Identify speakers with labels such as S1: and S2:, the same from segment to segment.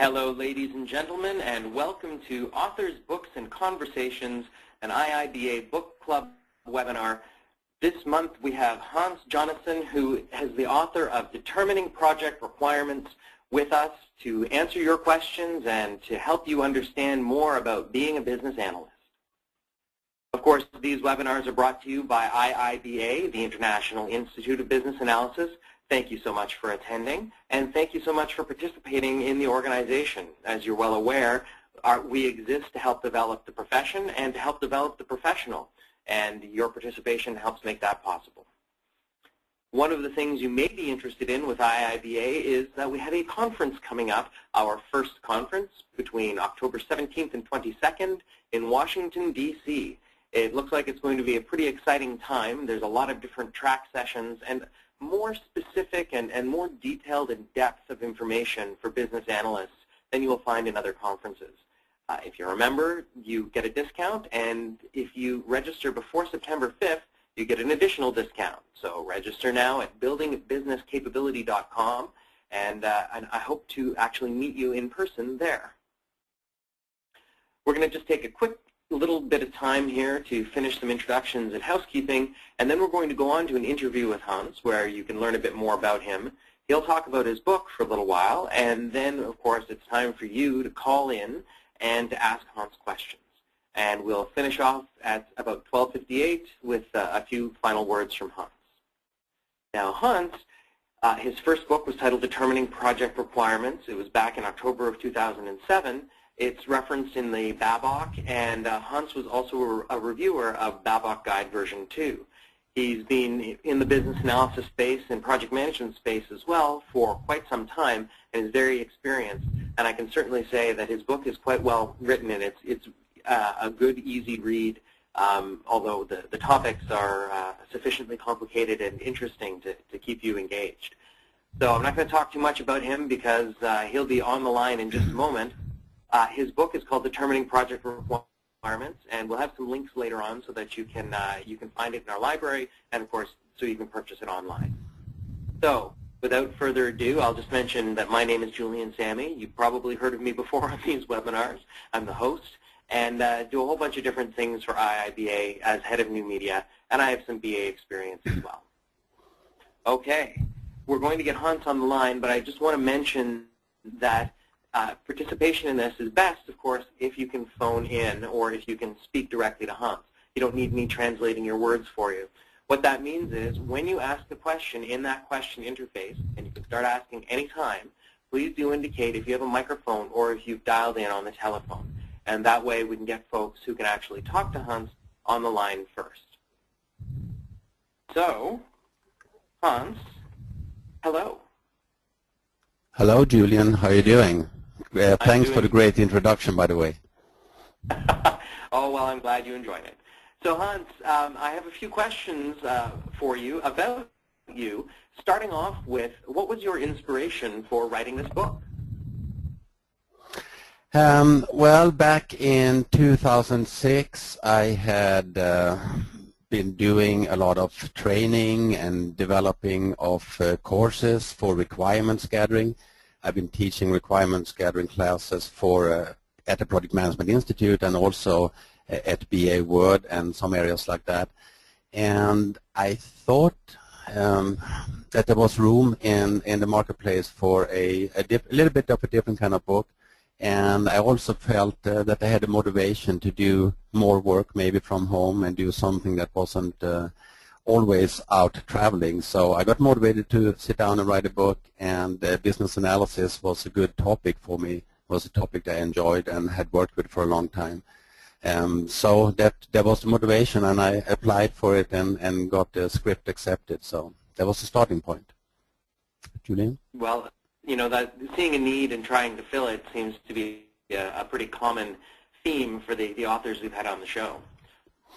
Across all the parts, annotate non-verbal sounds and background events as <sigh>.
S1: Hello, ladies and gentlemen, and welcome to Authors, Books, and Conversations, an IIBA Book Club webinar. This month we have Hans Jonasson, who is the author of Determining Project Requirements, with us to answer your questions and to help you understand more about being a business analyst. Of course, these webinars are brought to you by IIBA, the International Institute of Business Analysis, Thank you so much for attending, and thank you so much for participating in the organization. As you're well aware, our, we exist to help develop the profession and to help develop the professional, and your participation helps make that possible. One of the things you may be interested in with IIBA is that we have a conference coming up, our first conference between October 17th and 22nd in Washington, D.C. It looks like it's going to be a pretty exciting time. There's a lot of different track sessions, and more specific and, and more detailed and depth of information for business analysts than you will find in other conferences. Uh, if you're a member, you get a discount, and if you register before September 5th, you get an additional discount. So register now at buildingbusinesscapability.com, and, uh, and I hope to actually meet you in person there. We're going to just take a quick little bit of time here to finish some introductions and housekeeping, and then we're going to go on to an interview with Hans where you can learn a bit more about him. He'll talk about his book for a little while, and then, of course, it's time for you to call in and to ask Hans questions. And we'll finish off at about 12.58 with uh, a few final words from Hans. Now, Hans, uh, his first book was titled Determining Project Requirements. It was back in October of 2007, it's referenced in the BABOK, and uh, Hans was also a, a reviewer of BABOK Guide version 2. He's been in the business analysis space and project management space as well for quite some time and is very experienced. And I can certainly say that his book is quite well written and it's, it's uh, a good, easy read, um, although the, the topics are uh, sufficiently complicated and interesting to, to keep you engaged. So I'm not going to talk too much about him because uh, he'll be on the line in just a moment. Uh, his book is called Determining Project Requirements, and we'll have some links later on so that you can uh, you can find it in our library, and of course, so you can purchase it online. So, without further ado, I'll just mention that my name is Julian Sammy. You've probably heard of me before on these webinars. I'm the host, and uh, do a whole bunch of different things for IIBA as head of new media, and I have some BA experience as well. Okay, we're going to get Hans on the line, but I just want to mention that uh, participation in this is best, of course, if you can phone in or if you can speak directly to Hans. You don't need me translating your words for you. What that means is when you ask a question in that question interface, and you can start asking any time, please do indicate if you have a microphone or if you've dialed in on the telephone. And that way we can get folks who can actually talk to Hans on the line first. So, Hans, hello.
S2: Hello, Julian. How are you doing? Uh, thanks for the great introduction, by the way. <laughs>
S1: oh, well, I'm glad you enjoyed it. So, Hans, um, I have a few questions uh, for you about you, starting off with what was your inspiration for writing this book?
S2: Um, well, back in 2006, I had uh, been doing a lot of training and developing of uh, courses for requirements gathering I've been teaching requirements gathering classes for uh, at the Project Management Institute and also uh, at BA World and some areas like that. And I thought um, that there was room in, in the marketplace for a, a, a, little bit of a different kind of book. And I also felt uh, that I had a motivation to do more work maybe from home and do something that wasn't uh, always out traveling. So I got motivated to sit down and write a book, and uh, business analysis was a good topic for me. Was a topic I enjoyed and had worked with for a long time. Um, so that that was the motivation, and I applied for it and, and got the script accepted. So that was the starting point. Julian?
S1: Well, you know, that seeing a need and trying to fill it seems to be a, a pretty common theme for the, the authors we've had on the show.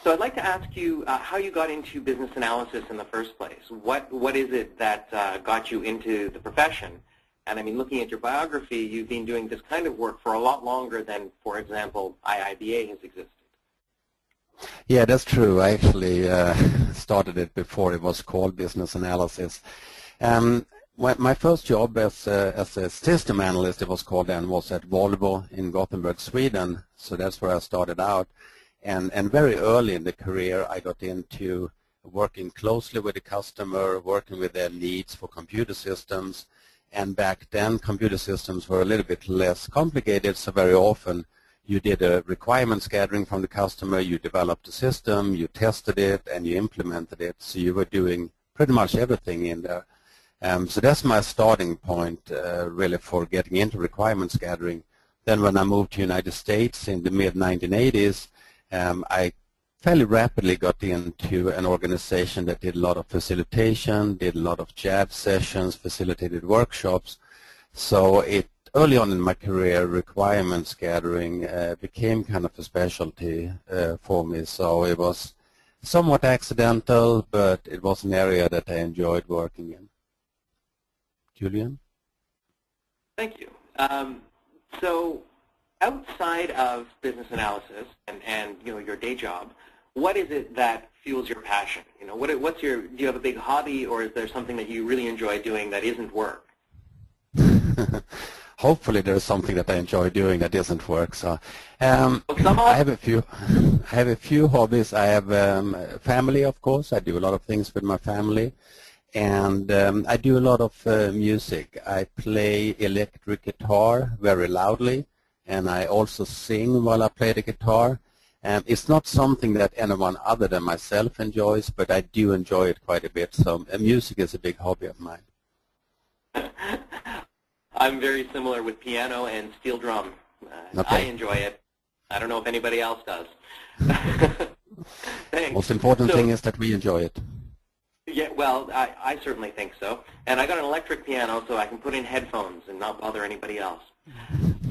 S1: So I'd like to ask you uh, how you got into business analysis in the first place. What what is it that uh, got you into the profession? And I mean, looking at your biography, you've been doing this kind of work for a lot longer than, for example, IIBA has existed.
S2: Yeah, that's true. I actually uh, <laughs> started it before it was called business analysis. Um, my first job as a, as a system analyst, it was called then, was at Volvo in Gothenburg, Sweden. So that's where I started out. And, and very early in the career, I got into working closely with the customer, working with their needs for computer systems. And back then, computer systems were a little bit less complicated, so very often you did a requirements gathering from the customer, you developed a system, you tested it, and you implemented it. So you were doing pretty much everything in there. Um, so that's my starting point, uh, really, for getting into requirements gathering. Then when I moved to United States in the mid-1980s, um, I fairly rapidly got into an organization that did a lot of facilitation, did a lot of JAD sessions, facilitated workshops. So it early on in my career, requirements gathering uh, became kind of a specialty uh, for me. So it was somewhat accidental, but it was an area that I enjoyed working in. Julian?
S1: Thank you. Um, so outside of business analysis and, and you know your day job, what is it that fuels your passion? You know, what, what's your, do you have a big hobby or is there something that you really enjoy doing that isn't work? <laughs>
S2: Hopefully there's something that I enjoy doing that isn't work. So um, I have a few <laughs> I have a few hobbies. I have um, family, of course. I do a lot of things with my family and um, I do a lot of uh, music. I play electric guitar very loudly, and I also sing while I play the guitar. Um, it's not something that anyone other than myself enjoys, but I do enjoy it quite a bit. So uh, music is a big hobby of mine. <laughs>
S1: I'm very similar with piano and steel drum. Uh, okay. I enjoy it. I don't know if anybody else does. <laughs>
S2: Thanks. Most important so, thing is that we enjoy it.
S1: Yeah, well, I, I certainly think so. And I got an electric piano so I can put in headphones and not bother anybody else.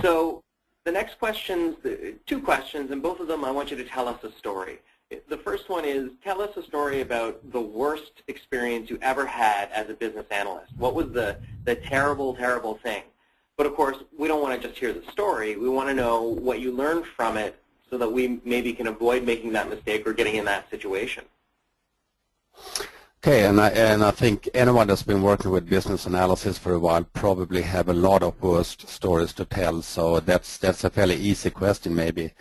S1: So the next questions, two questions, and both of them I want you to tell us a story. The first one is, tell us a story about the worst experience you ever had as a business analyst. What was the, the terrible, terrible thing? But of course, we don't want to just hear the story. We want to know what you learned from it so that we maybe can avoid making that mistake or getting in that situation.
S2: Okay, and I, and I think anyone that's been working with business analysis for a while probably have a lot of worst stories to tell, so that's, that's a fairly easy question maybe.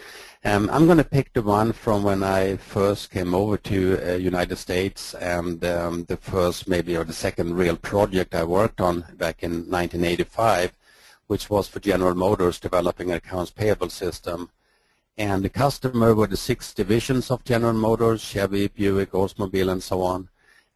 S2: Um, I'm going to pick the one from when I first came over to uh, United States and um, the first maybe or the second real project I worked on back in 1985, which was for General Motors developing an accounts payable system. And the customer were the six divisions of General Motors, Chevy, Buick, Oldsmobile, and so on.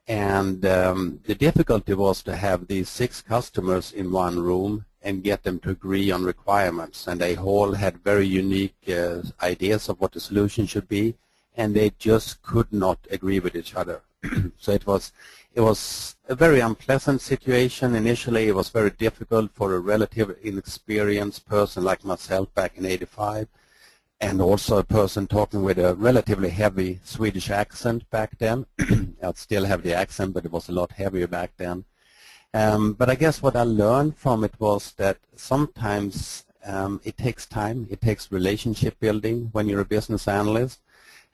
S2: And um, the difficulty was to have these six customers in one room and get them to agree on requirements. And they all had very unique uh, ideas of what the solution should be, and they just could not agree with each other. <clears throat> so it was it was a very unpleasant situation. Initially, it was very difficult for a relatively inexperienced person like myself back in 85 and also a person talking with a relatively heavy Swedish accent back then. <clears throat> I'd still have the accent, but it was a lot heavier back then. Um, but I guess what I learned from it was that sometimes um, it takes time. It takes relationship building when you're a business analyst.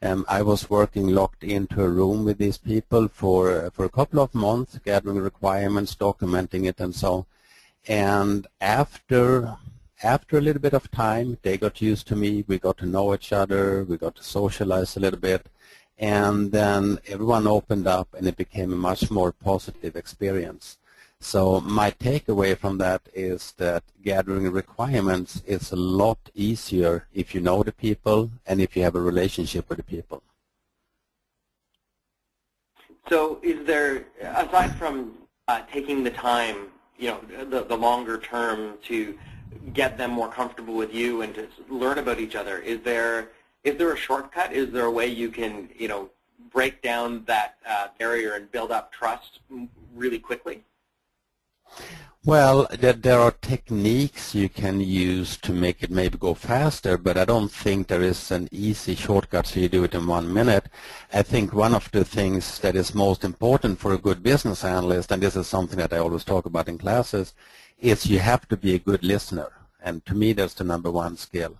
S2: Um, I was working locked into a room with these people for for a couple of months, gathering requirements, documenting it, and so. And after after a little bit of time, they got used to me. We got to know each other. We got to socialize a little bit. And then everyone opened up and it became a much more positive experience. So my takeaway from that is that gathering requirements is a lot easier if you know the people and if you have a relationship with the people.
S1: So is there, aside from uh, taking the time, you know, the, the longer term to get them more comfortable with you and to learn about each other. Is there is there a shortcut? Is there a way you can you know break down that uh, barrier and build up trust really quickly?
S2: Well, there, are techniques you can use to make it maybe go faster, but I don't think there is an easy shortcut so you do it in one minute. I think one of the things that is most important for a good business analyst, and this is something that I always talk about in classes, is you have to be a good listener. And to me, that's the number one skill.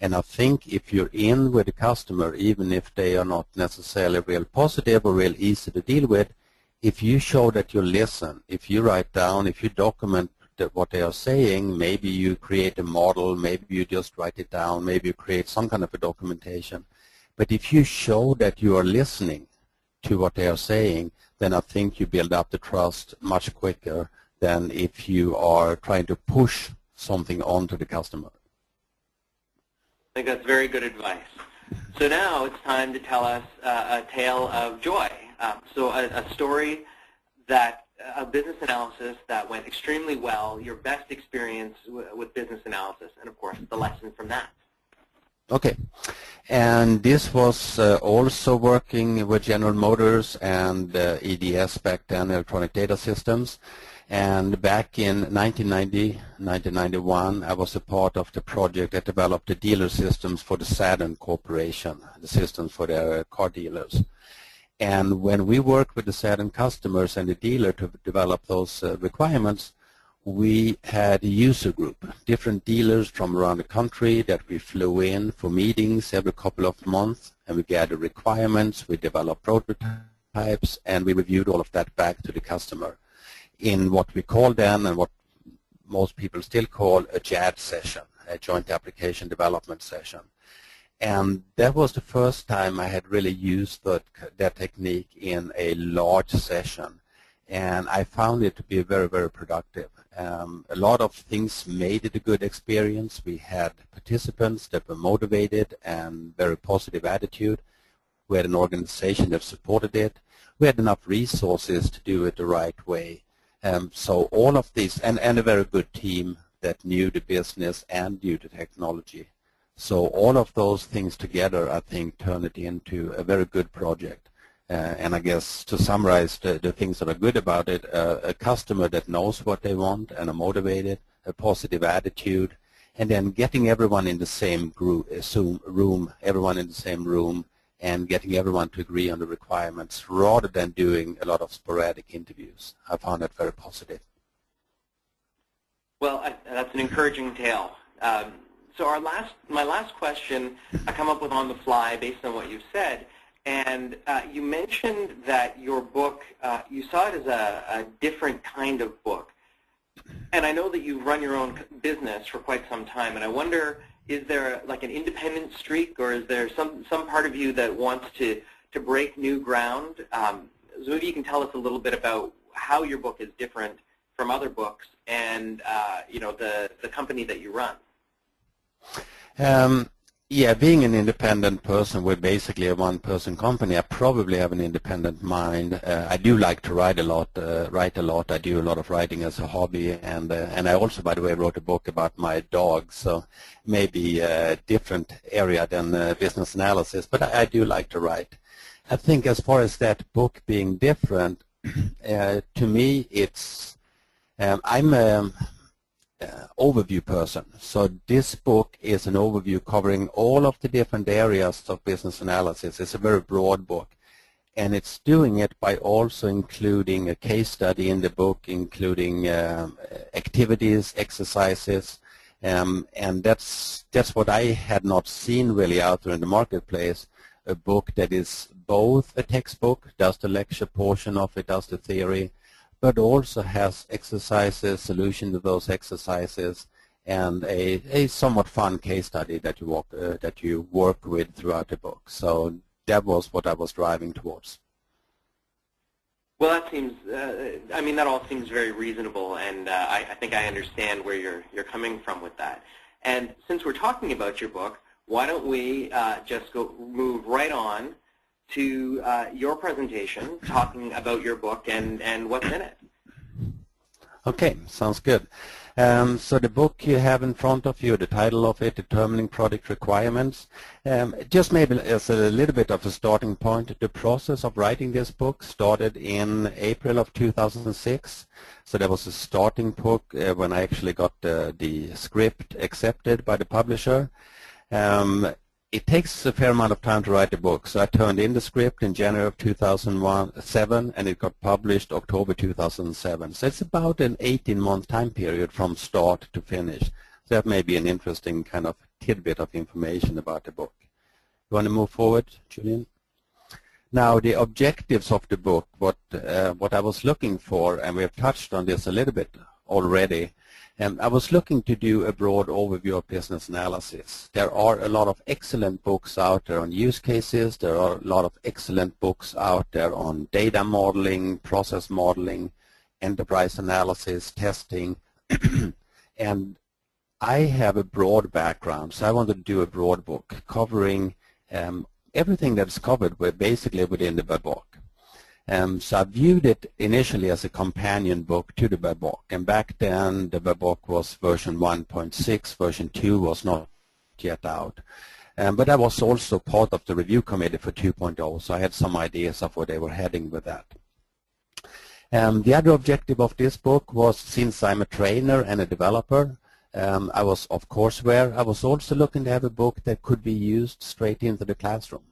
S2: And I think if you're in with a customer, even if they are not necessarily real positive or real easy to deal with, if you show that you listen, if you write down, if you document what they are saying, maybe you create a model, maybe you just write it down, maybe you create some kind of a documentation. But if you show that you are listening to what they are saying, then I think you build up the trust much quicker than if you are trying to push something onto the customer.
S1: I think that's very good advice. So now it's time to tell us uh, a tale of joy. Uh, so a, a story that a business analysis that went extremely well, your best experience with business analysis, and of course the lesson from that.
S2: Okay, and this was uh, also working with General Motors and uh, EDS back then, Electronic Data Systems. And back in 1990, 1991, I was a part of the project that developed the dealer systems for the Saturn Corporation, the systems for their car dealers. And when we worked with the Saturn customers and the dealer to develop those uh, requirements, we had a user group, different dealers from around the country that we flew in for meetings every couple of months, and we gathered requirements, we developed prototypes, and we reviewed all of that back to the customer in what we call then and what most people still call a JAD session, a joint application development session. And that was the first time I had really used that, that technique in a large session. And I found it to be very, very productive. Um, a lot of things made it a good experience. We had participants that were motivated and very positive attitude. We had an organization that supported it. We had enough resources to do it the right way. Um, so all of these, and, and a very good team that knew the business and knew the technology. So all of those things together, I think, turn it into a very good project. Uh, and I guess to summarize the, the, things that are good about it, uh, a customer that knows what they want and are motivated, a positive attitude, and then getting everyone in the same group, uh, room, everyone in the same room, and getting everyone to agree on the requirements rather than doing a lot of sporadic interviews. I found that very positive.
S1: Well, I, that's an encouraging tale. Um, so our last, my last question, I come up with on the fly based on what you've said, and uh, you mentioned that your book, uh, you saw it as a, a, different kind of book. And I know that you've run your own business for quite some time, and I wonder, is there like an independent streak, or is there some, some part of you that wants to, to break new ground? Um, so maybe you can tell us a little bit about how your book is different from other books and uh, you know the, the company that you run.
S2: Um, yeah, being an independent person we're basically a one-person company, I probably have an independent mind. Uh, I do like to write a lot, uh, write a lot. I do a lot of writing as a hobby, and uh, and I also, by the way, wrote a book about my dog. So maybe a different area than uh, business analysis, but I, I, do like to write. I think as far as that book being different, <clears throat> uh, to me, it's um, I'm. Um, uh, overview person. So this book is an overview covering all of the different areas of business analysis. It's a very broad book. And it's doing it by also including a case study in the book, including um, activities, exercises, um, and that's that's what I had not seen really out there in the marketplace. A book that is both a textbook, does the lecture portion of it, does the theory, but also has exercises, solution to those exercises, and a, a somewhat fun case study that you, walk, uh, that you work with throughout the book. So that was what I was driving towards.
S1: Well, that seems, uh, I mean, that all seems very reasonable, and uh, I, I, think I understand where you're, you're coming from with that. And since we're talking about your book, why don't we uh, just go move right on to uh, your presentation talking about your book and, and what's in it.
S2: Okay, sounds good. Um, so the book you have in front of you, the title of it, Determining Product Requirements, um, just maybe as a little bit of a starting point, the process of writing this book started in April of 2006. So there was a starting book uh, when I actually got uh, the script accepted by the publisher. Um, it takes a fair amount of time to write a book. So I turned in the script in January of 2007, and it got published October 2007. So it's about an 18-month time period from start to finish. So that may be an interesting kind of tidbit of information about the book. You want to move forward, Julian? Now, the objectives of the book, what uh, what I was looking for, and we have touched on this a little bit already, um, I was looking to do a broad overview of business analysis. There are a lot of excellent books out there on use cases. There are a lot of excellent books out there on data modeling, process modeling, enterprise analysis, testing, <clears throat> and I have a broad background, so I wanted to do a broad book covering um, everything that's covered with basically within the book. Um, so I viewed it initially as a companion book to the book, and back then the book was version 1.6, version 2 was not yet out. Um, but I was also part of the review committee for 2.0, so I had some ideas of where they were heading with that. Um, the other objective of this book was, since I'm a trainer and a developer, um, I was of course aware I was also looking to have a book that could be used straight into the classroom.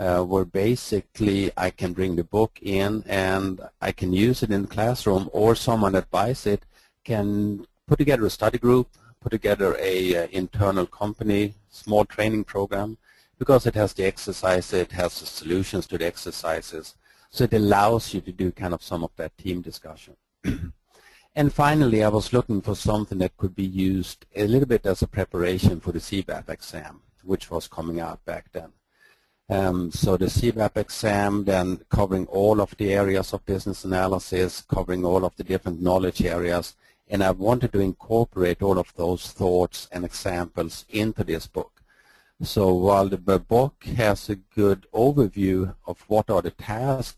S2: Uh, where basically I can bring the book in and I can use it in the classroom or someone that buys it can put together a study group, put together a uh, internal company, small training program because it has the exercises, it has the solutions to the exercises. So it allows you to do kind of some of that team discussion. <clears throat> And finally, I was looking for something that could be used a little bit as a preparation for the CBAP exam, which was coming out back then. Um, so the CBAP exam then covering all of the areas of business analysis, covering all of the different knowledge areas, and I wanted to incorporate all of those thoughts and examples into this book. So while the book has a good overview of what are the tasks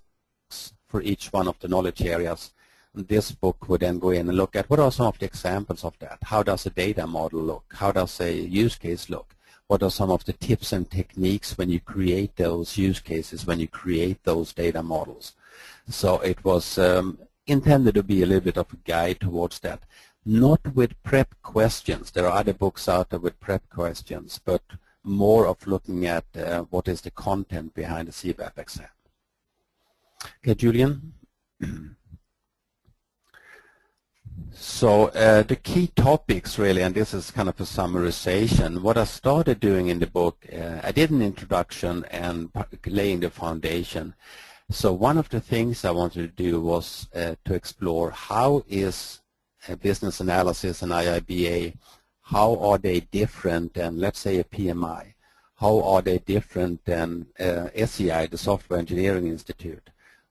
S2: for each one of the knowledge areas, this book would then go in and look at what are some of the examples of that. How does a data model look? How does a use case look? What are some of the tips and techniques when you create those use cases, when you create those data models? So it was um, intended to be a little bit of a guide towards that. Not with prep questions. There are other books out there with prep questions, but more of looking at uh, what is the content behind the CBAP exam. Okay, Julian? <clears throat> So uh, the key topics really, and this is kind of a summarization, what I started doing in the book, uh, I did an introduction and laying the foundation. So one of the things I wanted to do was uh, to explore how is business analysis and IIBA, how are they different than, let's say, a PMI? How are they different than uh, SEI, the Software Engineering Institute?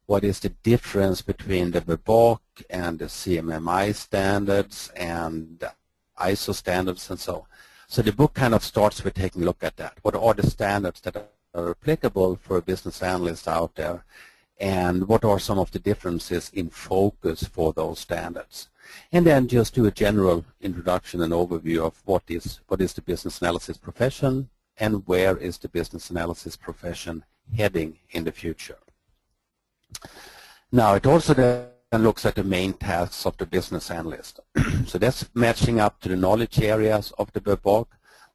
S2: What is the difference between the BABOK and the CMMI standards and ISO standards and so on. So the book kind of starts with taking a look at that. What are the standards that are applicable for business analyst out there and what are some of the differences in focus for those standards? And then just do a general introduction and overview of what is, what is the business analysis profession and where is the business analysis profession heading in the future. Now, it also then looks at the main tasks of the business analyst. <clears throat> so that's matching up to the knowledge areas of the BABOK.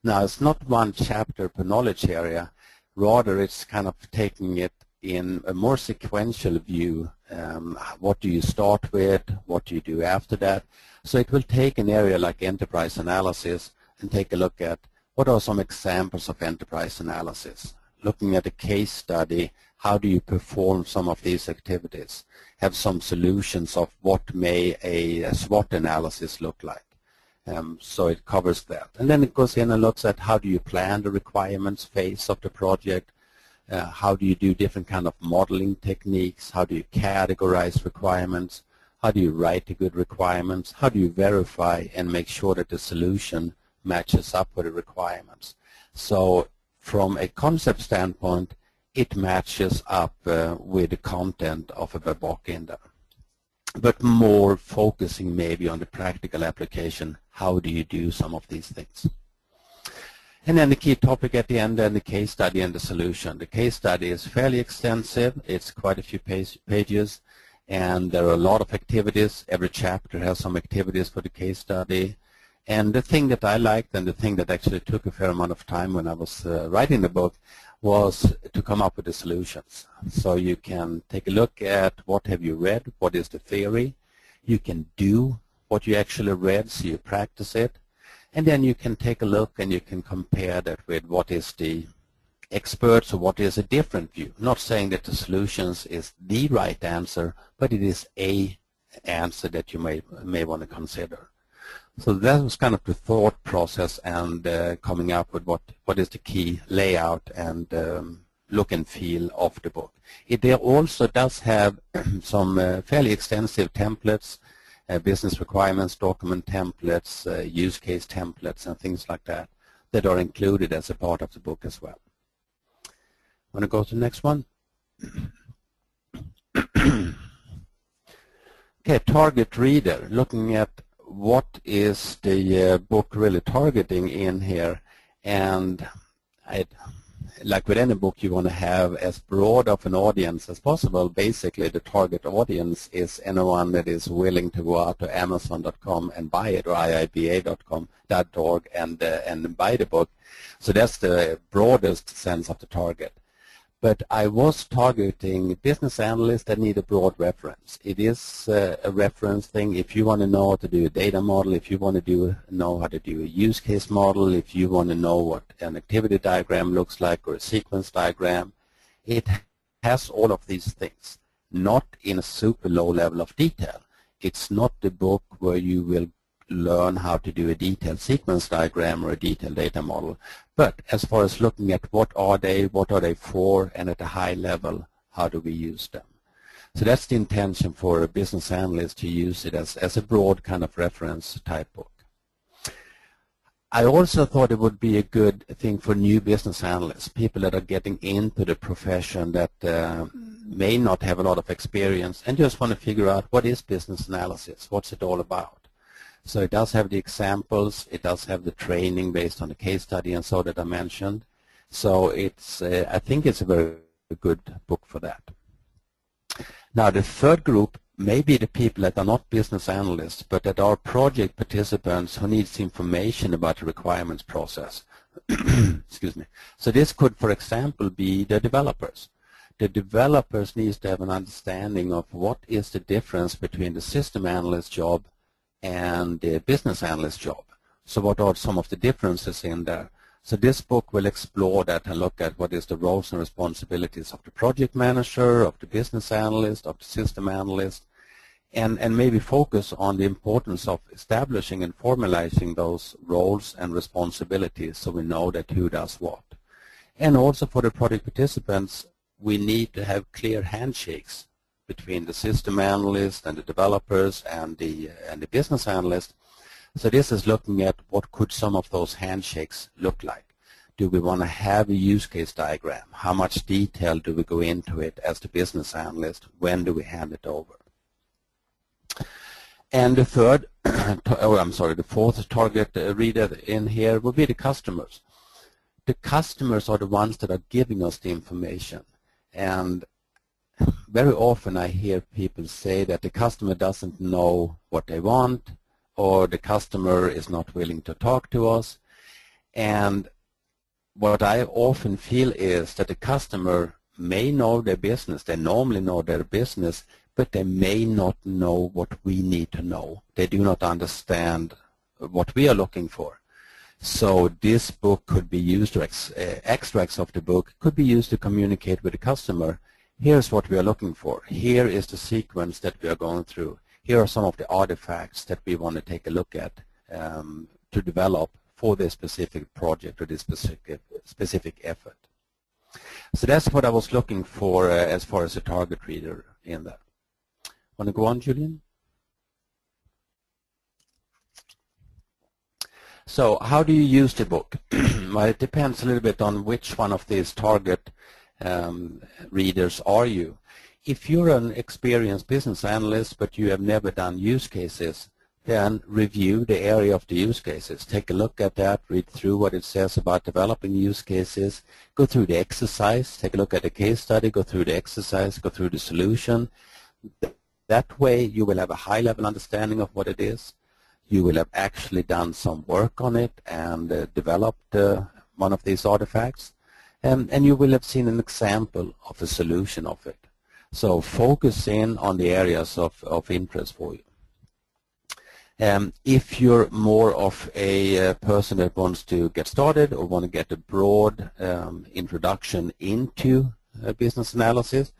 S2: Now, it's not one chapter per knowledge area. Rather, it's kind of taking it in a more sequential view. Um, what do you start with? What do you do after that? So it will take an area like enterprise analysis and take a look at what are some examples of enterprise analysis. Looking at a case study how do you perform some of these activities? Have some solutions of what may a, a SWOT analysis look like. Um, so it covers that. And then it goes in and looks at how do you plan the requirements phase of the project, uh, how do you do different kind of modeling techniques, how do you categorize requirements, how do you write the good requirements, how do you verify and make sure that the solution matches up with the requirements. So from a concept standpoint, it matches up uh, with the content of a BABOK in there. But more focusing maybe on the practical application, how do you do some of these things? And then the key topic at the end, and the case study and the solution. The case study is fairly extensive. It's quite a few page, pages, and there are a lot of activities. Every chapter has some activities for the case study. And the thing that I liked and the thing that actually took a fair amount of time when I was uh, writing the book was to come up with the solutions. So you can take a look at what have you read, what is the theory. You can do what you actually read, so you practice it. And then you can take a look and you can compare that with what is the experts or what is a different view. Not saying that the solutions is the right answer, but it is a answer that you may may want to consider. So that was kind of the thought process and uh, coming up with what, what is the key layout and um, look and feel of the book. It also does have <clears throat> some uh, fairly extensive templates, uh, business requirements, document templates, uh, use case templates, and things like that that are included as a part of the book as well. Want to go to the next one? <clears throat> okay, target reader, looking at what is the uh, book really targeting in here? And I, like with any book you want to have as broad of an audience as possible. Basically the target audience is anyone that is willing to go out to amazon.com and buy it or iiba.com.org and uh, and buy the book. So that's the broadest sense of the target but I was targeting business analysts that need a broad reference. It is uh, a reference thing. If you want to know how to do a data model, if you want to do know how to do a use case model, if you want to know what an activity diagram looks like or a sequence diagram, it has all of these things, not in a super low level of detail. It's not the book where you will learn how to do a detailed sequence diagram or a detailed data model. But as far as looking at what are they, what are they for, and at a high level, how do we use them? So that's the intention for a business analyst to use it as, as a broad kind of reference type book. I also thought it would be a good thing for new business analysts, people that are getting into the profession that uh, may not have a lot of experience and just want to figure out what is business analysis, what's it all about. So it does have the examples, it does have the training based on the case study and so that I mentioned. So it's, uh, I think it's a very good book for that. Now the third group may be the people that are not business analysts, but that are project participants who needs information about the requirements process. <clears throat> Excuse me. So this could, for example, be the developers. The developers needs to have an understanding of what is the difference between the system analyst job and the business analyst job. So what are some of the differences in there? So this book will explore that and look at what is the roles and responsibilities of the project manager, of the business analyst, of the system analyst, and, and maybe focus on the importance of establishing and formalizing those roles and responsibilities so we know that who does what. And also for the project participants, we need to have clear handshakes between the system analyst and the developers and the uh, and the business analyst. So this is looking at what could some of those handshakes look like. Do we want to have a use case diagram? How much detail do we go into it as the business analyst? When do we hand it over? And the third, <clears throat> oh, I'm sorry, the fourth target uh, reader in here will be the customers. The customers are the ones that are giving us the information. And very often I hear people say that the customer doesn't know what they want or the customer is not willing to talk to us. And what I often feel is that the customer may know their business, they normally know their business, but they may not know what we need to know. They do not understand what we are looking for. So this book could be used, or ex, uh, extracts of the book could be used to communicate with the customer here's what we are looking for. Here is the sequence that we are going through. Here are some of the artifacts that we want to take a look at um, to develop for this specific project or this specific, specific effort. So that's what I was looking for uh, as far as a target reader in that. Want to go on, Julian? So how do you use the book? <clears throat> well, it depends a little bit on which one of these target um, readers are you? If you're an experienced business analyst but you have never done use cases, then review the area of the use cases. Take a look at that, read through what it says about developing use cases, go through the exercise, take a look at the case study, go through the exercise, go through the solution. That way you will have a high-level understanding of what it is. You will have actually done some work on it and uh, developed uh, one of these artifacts. Um, and you will have seen an example of a solution of it. So focus in on the areas of, of interest for you. Um, if you're more of a uh, person that wants to get started or want to get a broad um, introduction into uh, business analysis,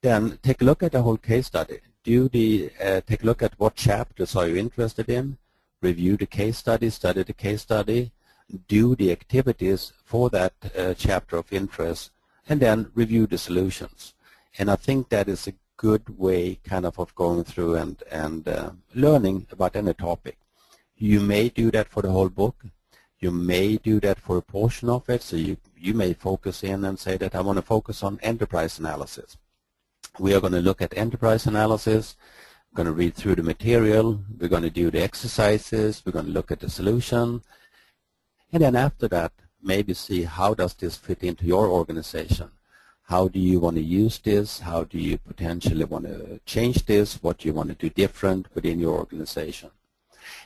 S2: then take a look at the whole case study. Do the uh, take a look at what chapters are you interested in, review the case study, study the case study, do the activities for that uh, chapter of interest, and then review the solutions. And I think that is a good way kind of of going through and, and uh, learning about any topic. You may do that for the whole book. You may do that for a portion of it. So you, you may focus in and say that I want to focus on enterprise analysis. We are going to look at enterprise analysis. We're going to read through the material. We're going to do the exercises. We're going to look at the solution. And then after that, maybe see how does this fit into your organization how do you want to use this? How do you potentially want to change this? What do you want to do different within your organization?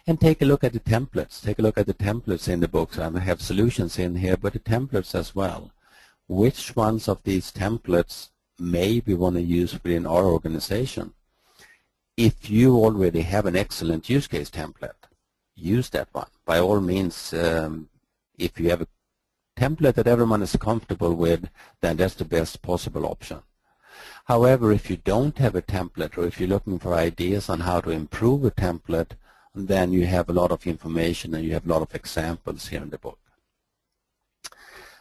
S2: And take a look at the templates. Take a look at the templates in the books. I have solutions in here, but the templates as well. Which ones of these templates may we want to use within our organization? If you already have an excellent use case template, use that one. By all means, um, if you have a template that everyone is comfortable with, then that's the best possible option. However, if you don't have a template or if you're looking for ideas on how to improve a template, then you have a lot of information and you have a lot of examples here in the book.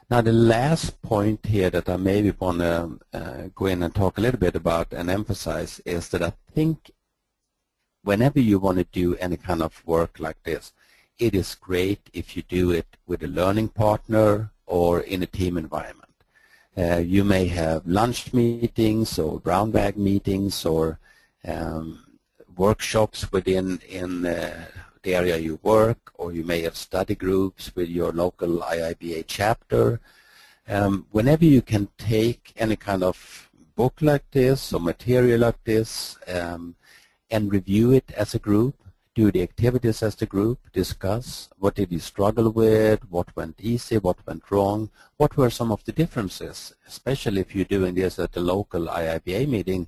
S2: Now the last point here that I maybe want to uh, go in and talk a little bit about and emphasize is that I think whenever you want to do any kind of work like this, it is great if you do it with a learning partner or in a team environment. Uh, you may have lunch meetings or brown bag meetings or um, workshops within in uh, the area you work, or you may have study groups with your local IIBA chapter. Um, whenever you can take any kind of book like this or material like this um, and review it as a group, do the activities as the group, discuss what did you struggle with, what went easy, what went wrong, what were some of the differences, especially if you're doing this at the local IIBA meeting,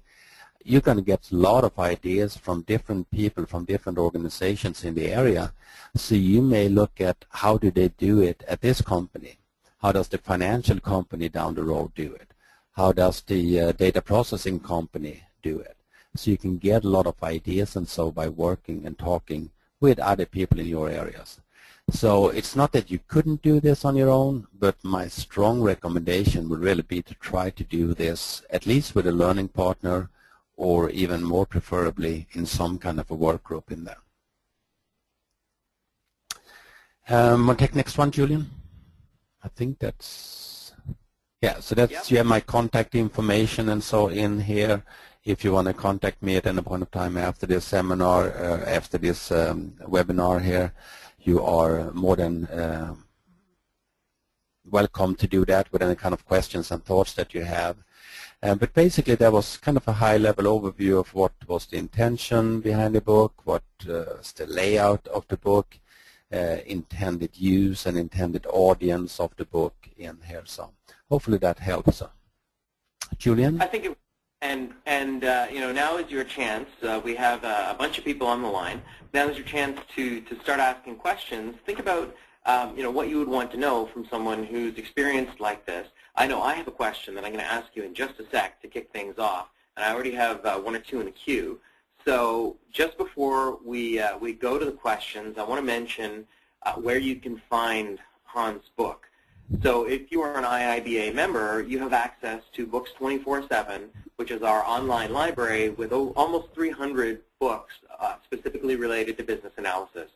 S2: you're going to get a lot of ideas from different people from different organizations in the area. So you may look at how do they do it at this company? How does the financial company down the road do it? How does the uh, data processing company do it? So you can get a lot of ideas and so by working and talking with other people in your areas. So it's not that you couldn't do this on your own, but my strong recommendation would really be to try to do this at least with a learning partner or even more preferably in some kind of a work group in there. Um, to take next one, Julian? I think that's, yeah, so that's, yep. you have my contact information and so in here if you want to contact me at any point of time after this seminar, uh, after this um, webinar here, you are more than uh, welcome to do that with any kind of questions and thoughts that you have. Um, but basically, that was kind of a high-level overview of what was the intention behind the book, what uh, was the layout of the book, uh, intended use and intended audience of the book in here. So hopefully that helps. Julian?
S1: I think it and and uh, you know now is your chance. Uh, we have uh, a bunch of people on the line. Now is your chance to to start asking questions. Think about um, you know what you would want to know from someone who's experienced like this. I know I have a question that I'm going to ask you in just a sec to kick things off, and I already have uh, one or two in the queue. So just before we uh, we go to the questions, I want to mention uh, where you can find Hans' book. So if you are an IIBA member, you have access to Books 24-7, which is our online library with almost 300 books uh, specifically related to business analysis.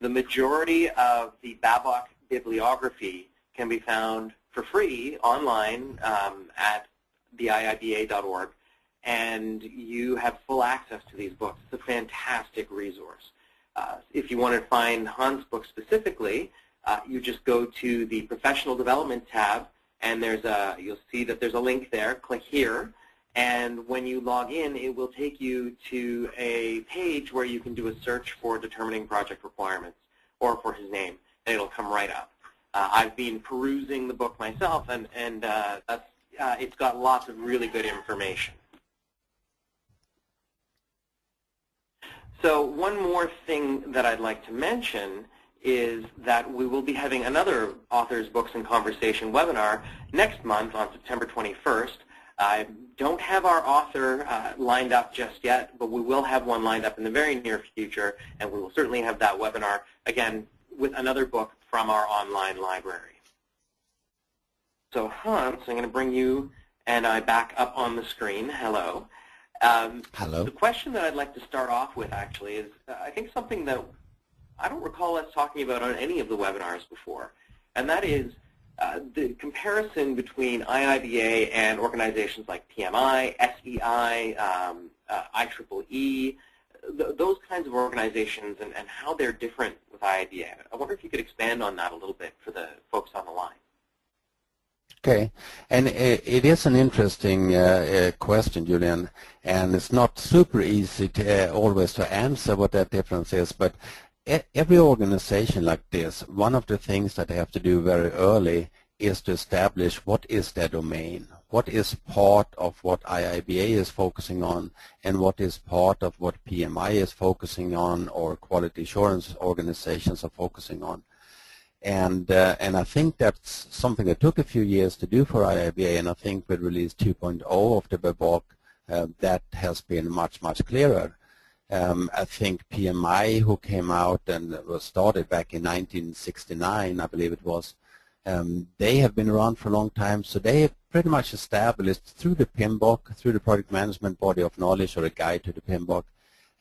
S1: The majority of the Babok bibliography can be found for free online um, at theiiba.org, and you have full access to these books. It's a fantastic resource. Uh, if you want to find Hans' book specifically, uh, you just go to the professional development tab and there's a, you'll see that there's a link there. Click here. And when you log in, it will take you to a page where you can do a search for determining project requirements or for his name, and it'll come right up. Uh, I've been perusing the book myself, and, and uh, uh, it's got lots of really good information. So one more thing that I'd like to mention is that we will be having another Authors, Books, and Conversation webinar next month on September 21st. I don't have our author uh, lined up just yet, but we will have one lined up in the very near future, and we will certainly have that webinar, again, with another book from our online library. So Hans, I'm going to bring you and I back up on the screen. Hello.
S2: Um, Hello.
S1: The question that I'd like to start off with actually is uh, I think something that I don't recall us talking about on any of the webinars before, and that is uh, the comparison between IIBA and organizations like PMI, SEI, um, uh, IEEE, th those kinds of organizations and, and how they're different with IIBA. I wonder if you could expand on that a little bit for the folks on the line.
S2: Okay, and it is an interesting uh, uh, question, Julian, and it's not super easy to uh, always to answer what that difference is, but every organization like this, one of the things that they have to do very early is to establish what is their domain, what is part of what IIBA is focusing on, and what is part of what PMI is focusing on or quality assurance organizations are focusing on. And, uh, and I think that's something that took a few years to do for IIBA, and I think with release 2.0 of the BABOK, uh, that has been much, much clearer. Um, I think PMI, who came out and was started back in 1969, I believe it was, um, they have been around for a long time, so they have pretty much established through the PMBOK, through the Project Management Body of Knowledge or a guide to the PMBOK,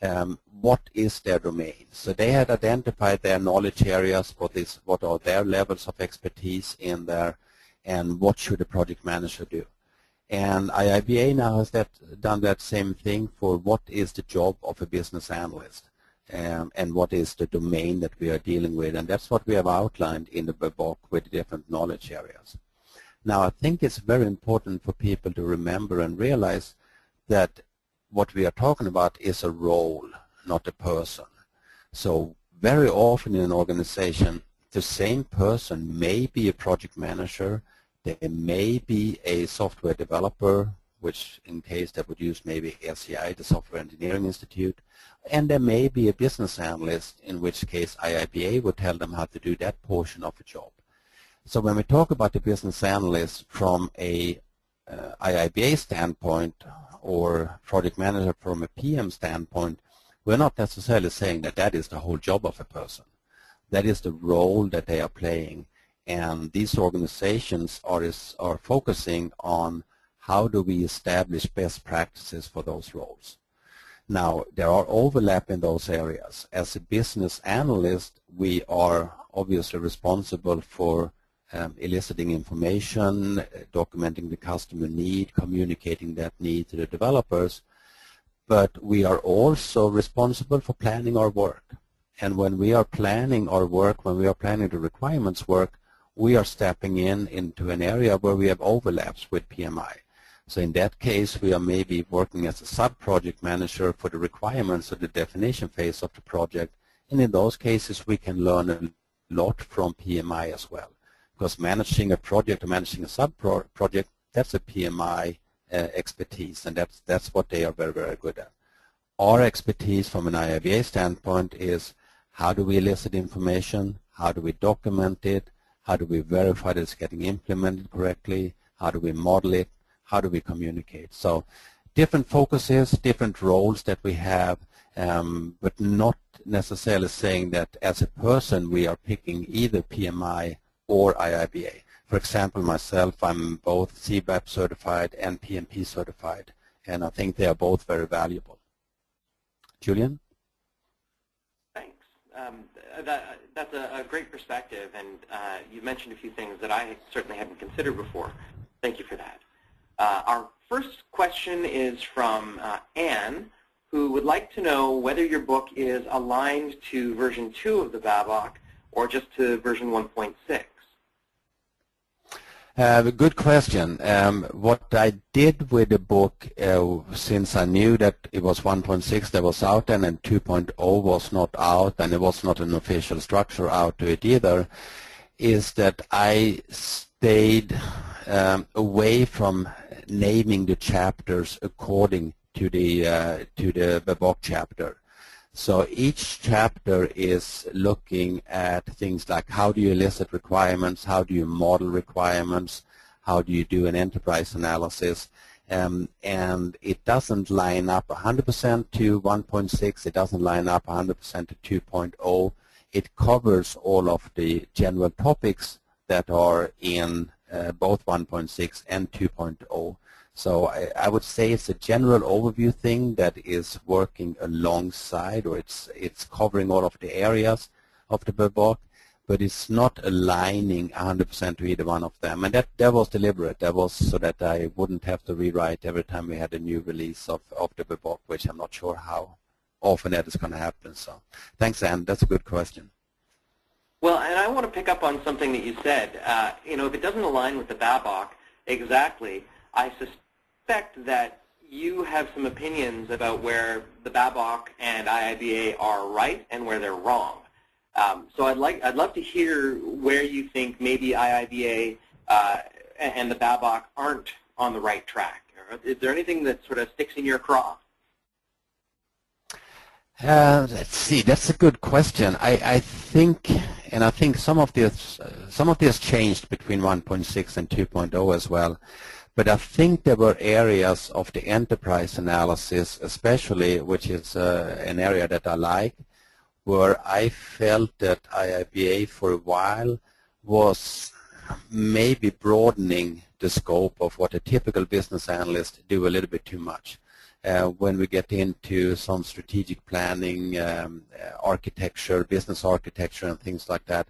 S2: um, what is their domain. So they had identified their knowledge areas, what is what are their levels of expertise in there, and what should a project manager do. And IIBA now has that, done that same thing for what is the job of a business analyst um, and what is the domain that we are dealing with. And that's what we have outlined in the book with different knowledge areas. Now, I think it's very important for people to remember and realize that what we are talking about is a role, not a person. So very often in an organization, the same person may be a project manager, they may be a software developer, which in case they would use maybe SEI, the Software Engineering Institute, and there may be a business analyst, in which case IIBA would tell them how to do that portion of a job. So when we talk about the business analyst from a uh, IIBA standpoint or project manager from a PM standpoint, we're not necessarily saying that that is the whole job of a person. That is the role that they are playing. And these organizations are, are focusing on how do we establish best practices for those roles. Now, there are overlap in those areas. As a business analyst, we are obviously responsible for um, eliciting information, uh, documenting the customer need, communicating that need to the developers, but we are also responsible for planning our work. And when we are planning our work, when we are planning the requirements work, we are stepping in into an area where we have overlaps with PMI. So in that case, we are maybe working as a sub-project manager for the requirements of the definition phase of the project. And in those cases, we can learn a lot from PMI as well because managing a project or managing a sub-project, that's a PMI uh, expertise, and that's, that's what they are very, very good at. Our expertise from an IIBA standpoint is how do we elicit information, how do we document it, how do we verify that it's getting implemented correctly, how do we model it, how do we communicate. So different focuses, different roles that we have, um, but not necessarily saying that as a person we are picking either PMI or IIBA. For example, myself, I'm both CBAP certified and PMP certified, and I think they are both very valuable. Julian?
S1: Um, that, that's a, a, great perspective, and uh, you mentioned a few things that I certainly hadn't considered before. Thank you for that. Uh, our first question is from uh, Anne, who would like to know whether your book is aligned to version 2 of the BABOK or just to version 1.6.
S2: Uh, good question. Um, what I did with the book, uh, since I knew that it was 1.6 that was out and, and 2.0 was not out and it was not an official structure out to it either, is that I stayed um, away from naming the chapters according to the uh, to the BABOK chapter. So each chapter is looking at things like how do you elicit requirements, how do you model requirements, how do you do an enterprise analysis, um, and it doesn't line up 100% to 1.6, it doesn't line up 100% to 2.0. It covers all of the general topics that are in uh, both 1.6 and 2.0. So I, I, would say it's a general overview thing that is working alongside or it's, it's covering all of the areas of the book but it's not aligning 100% to either one of them. And that, that was deliberate. That was so that I wouldn't have to rewrite every time we had a new release of, of the book, which I'm not sure how often that is going to happen. So thanks, Anne. That's a good question.
S1: Well, and I want to pick up on something that you said. Uh, you know, if it doesn't align with the BABOK exactly, I suspect that you have some opinions about where the BABOK and IIBA are right and where they're wrong. Um, so I'd like I'd love to hear where you think maybe IIBA uh, and the BABOK aren't on the right track. Is there anything that sort of sticks in your craw?
S2: Uh, let's see. That's a good question. I, I think, and I think some of this uh, some of this changed between 1.6 and 2.0 as well. But I think there were areas of the enterprise analysis, especially, which is uh, an area that I like, where I felt that IIBA for a while was maybe broadening the scope of what a typical business analyst do a little bit too much. Uh, when we get into some strategic planning, um, uh, architecture, business architecture and things like that,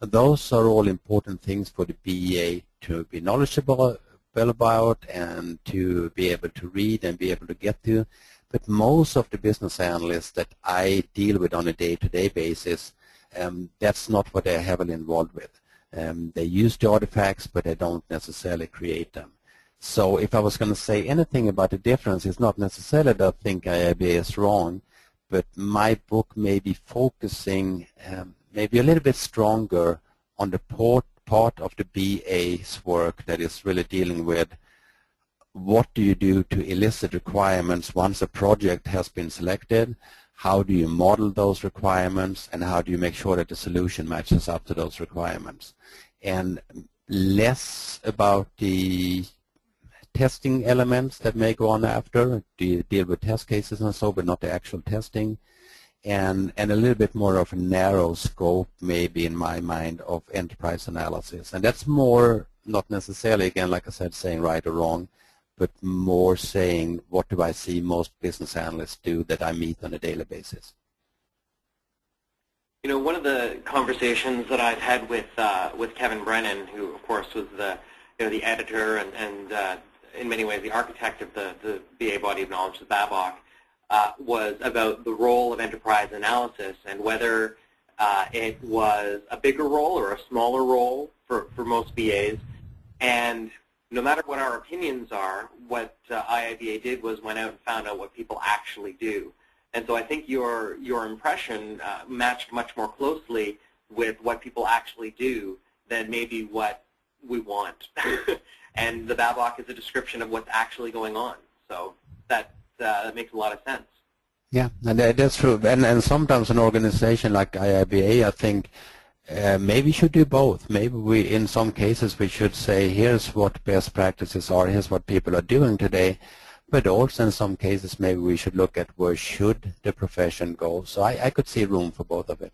S2: those are all important things for the BA to be knowledgeable about and to be able to read and be able to get to. But most of the business analysts that I deal with on a day-to-day -day basis, um, that's not what they're heavily involved with. Um, they use the artifacts, but they don't necessarily create them. So if I was going to say anything about the difference, it's not necessarily that I think IIBA is wrong, but my book may be focusing um, maybe a little bit stronger on the port, part of the BA's work that is really dealing with what do you do to elicit requirements once a project has been selected? How do you model those requirements? And how do you make sure that the solution matches up to those requirements? And less about the testing elements that may go on after. Do you deal with test cases and so, but not the actual testing? And, and a little bit more of a narrow scope, maybe in my mind, of enterprise analysis. And that's more, not necessarily, again, like I said, saying right or wrong, but more saying what do I see most business analysts do that I meet on a daily basis.
S1: You know, one of the conversations that I've had with uh, with Kevin Brennan, who of course was the you know the editor and, and uh, in many ways the architect of the, the BA body of knowledge, the BABOK, uh, was about the role of enterprise analysis and whether uh, it was a bigger role or a smaller role for, for most BAs. And no matter what our opinions are, what uh, IIBA did was went out and found out what people actually do. And so I think your, your impression uh, matched much more closely with what people actually do than maybe what we want. <laughs> and the BABOK is a description of what's actually going on. So that, uh, that makes a lot of sense.
S2: Yeah, and that's true. And, and sometimes an organization like IIBA, I think, uh, maybe we should do both. Maybe we, in some cases, we should say, here's what best practices are, here's what people are doing today. But also in some cases, maybe we should look at where should the profession go. So I, I could see room for both of it.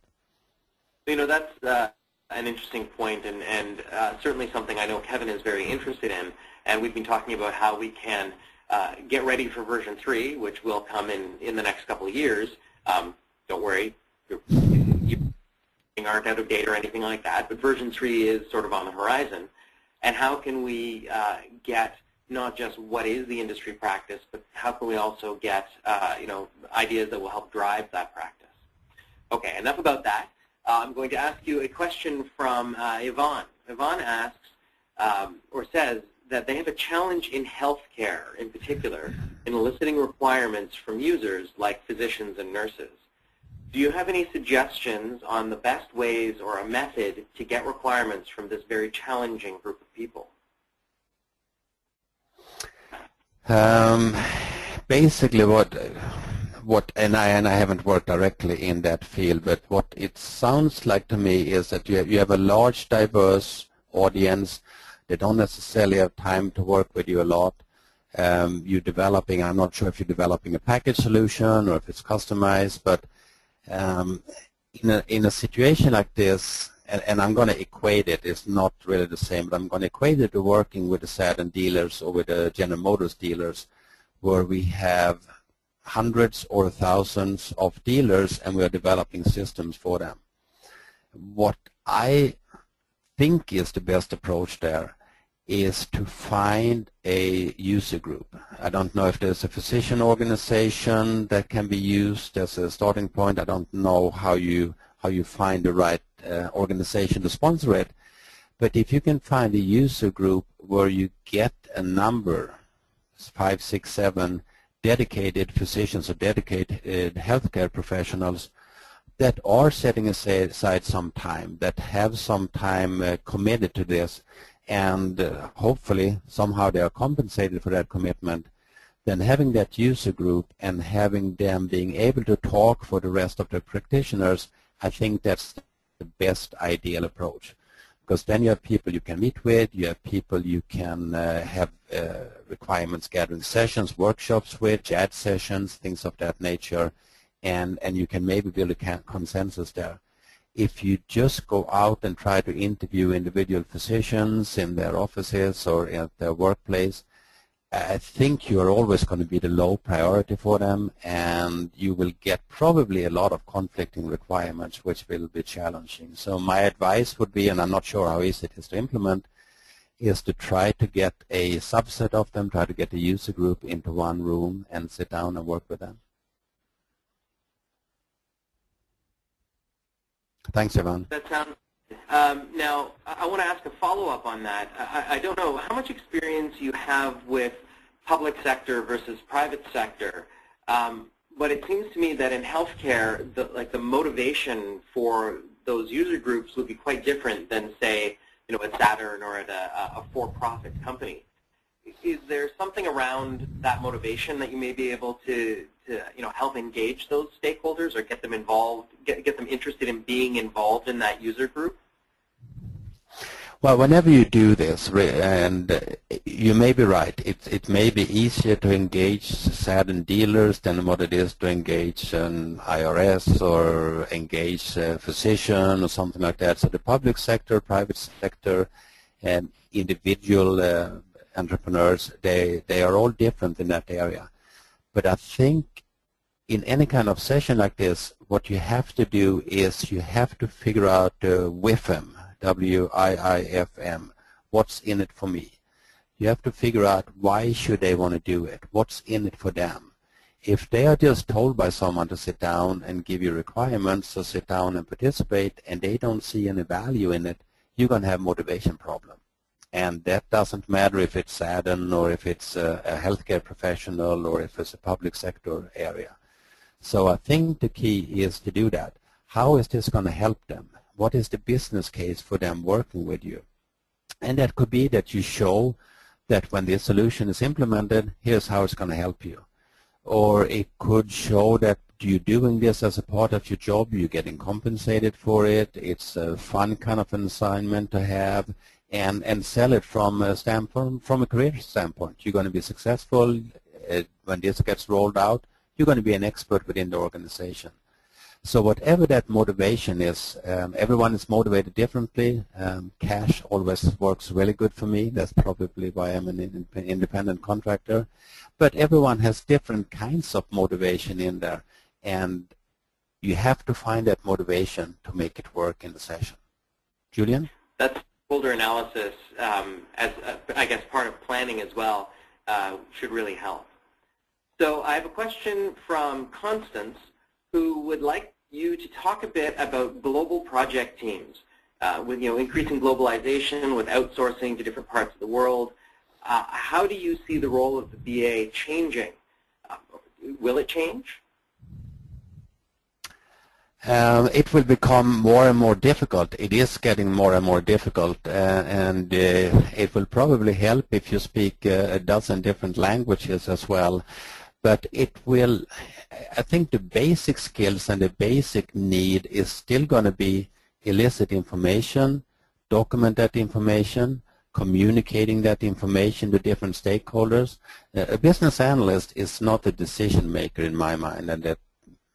S1: You know, that's uh, an interesting point and, and uh, certainly something I know Kevin is very interested in. And we've been talking about how we can uh, get ready for version 3, which will come in, in the next couple of years. Um, don't worry, you aren't out of date or anything like that, but version 3 is sort of on the horizon. And how can we uh, get not just what is the industry practice, but how can we also get uh, you know ideas that will help drive that practice? Okay, enough about that. Uh, I'm going to ask you a question from uh, Yvonne. Yvonne asks, um, or says, that they have a challenge in healthcare in particular in eliciting requirements from users like physicians and nurses. Do you have any suggestions on the best ways or a method to get requirements from this very challenging group of people?
S2: Um, basically, what what and I and I haven't worked directly in that field, but what it sounds like to me is that you have, you have a large, diverse audience. They don't necessarily have time to work with you a lot. Um, you're developing. I'm not sure if you're developing a package solution or if it's customized, but um, in a in a situation like this, and, and I'm going to equate it. It's not really the same, but I'm going to equate it to working with the Saturn dealers or with the General Motors dealers, where we have hundreds or thousands of dealers and we are developing systems for them. What I think is the best approach there is to find a user group. I don't know if there's a physician organization that can be used as a starting point. I don't know how you how you find the right uh, organization to sponsor it. But if you can find a user group where you get a number, five, six, seven dedicated physicians or dedicated healthcare professionals that are setting aside some time, that have some time uh, committed to this, and uh, hopefully somehow they are compensated for that commitment, then having that user group and having them being able to talk for the rest of the practitioners, I think that's the best ideal approach. Because then you have people you can meet with, you have people you can uh, have uh, requirements gathering sessions, workshops with, chat sessions, things of that nature, and, and you can maybe build a consensus there. If you just go out and try to interview individual physicians in their offices or at their workplace, I think you are always going to be the low priority for them and you will get probably a lot of conflicting requirements which will be challenging. So my advice would be, and I'm not sure how easy it is to implement, is to try to get a subset of them, try to get a user group into one room and sit down and work with them. Thanks, Ivan.
S1: That sounds um, now, I want to ask a follow-up on that. I, I, don't know how much experience you have with public sector versus private sector, um, but it seems to me that in healthcare, the, like the motivation for those user groups would be quite different than, say, you know, at Saturn or at a, a for-profit company. Is there something around that motivation that you may be able to, to, you know, help engage those stakeholders or get them involved, get, get them interested in being involved in that user group?
S2: Well, whenever you do this, and uh, you may be right, it, it may be easier to engage Saturn dealers than what it is to engage an IRS or engage a physician or something like that. So the public sector, private sector, and individual uh, entrepreneurs, they, they are all different in that area. But I think in any kind of session like this, what you have to do is you have to figure out uh, WIFM, W-I-I-F-M. What's in it for me? You have to figure out why should they want to do it? What's in it for them? If they are just told by someone to sit down and give you requirements to sit down and participate and they don't see any value in it, you're going to have motivation problem. And that doesn't matter if it's Saturn or if it's a, a healthcare professional or if it's a public sector area. So I think the key is to do that. How is this going to help them? what is the business case for them working with you? And that could be that you show that when this solution is implemented, here's how it's going to help you. Or it could show that you're doing this as a part of your job, you're getting compensated for it, it's a fun kind of an assignment to have, and, and sell it from a standpoint, from a career standpoint. You're going to be successful uh, when this gets rolled out. You're going to be an expert within the organization. So whatever that motivation is, um, everyone is motivated differently. Um, cash always works really good for me. That's probably why I'm an independent contractor. But everyone has different kinds of motivation in there. And you have to find that motivation to make it work in the session. Julian?
S1: That's folder analysis um, as, uh, I guess, part of planning as well uh, should really help. So I have a question from Constance who would like you to talk a bit about global project teams. Uh, with you know increasing globalization, with outsourcing to different parts of the world, uh, how do you see the role of the BA changing? Uh, will it change?
S2: Um, it will become more and more difficult. It is getting more and more difficult, uh, and uh, it will probably help if you speak uh, a dozen different languages as well. but it will, I think the basic skills and the basic need is still going to be elicit information, document that information, communicating that information to different stakeholders. Uh, a business analyst is not a decision maker in my mind, and that